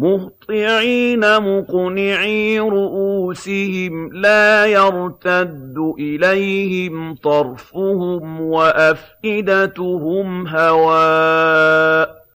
مُهْطِعِينَ مُقْنِعِي رؤوسهم لَا يَرْتَدُّ إِلَيْهِمْ طَرْفُهُمْ وَأَفْئِدَتُهُمْ هَوَاءٌ